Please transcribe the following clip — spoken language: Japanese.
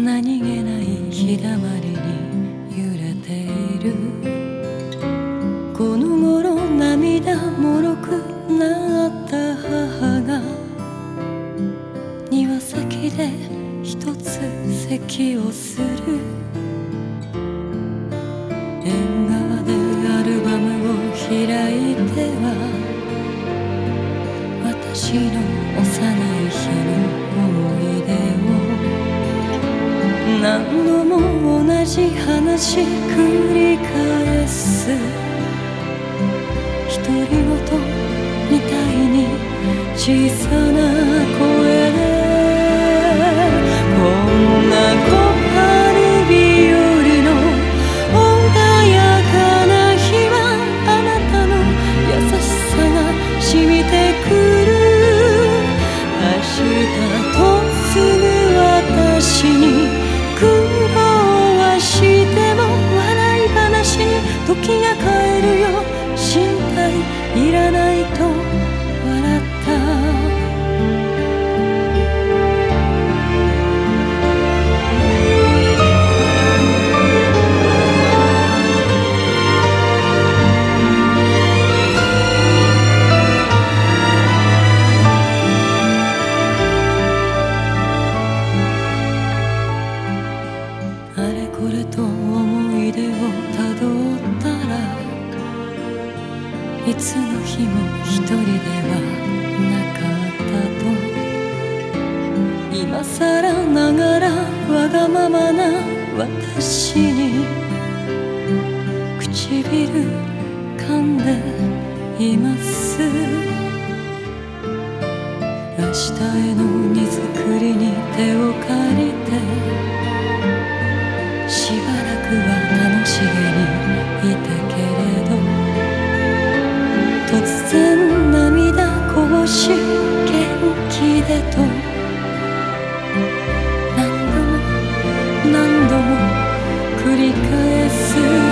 何気ない日だまりに揺れている。この頃涙もろくなった母が庭先で一つ咳をする。縁側でアルバムを開いては私の何度も同じ話繰り返す。独り言みたいに小さな声るよ。心配いらないと。いつの日も一人ではなかったと今更ながらわがままな私に唇噛んでいます明日への荷繰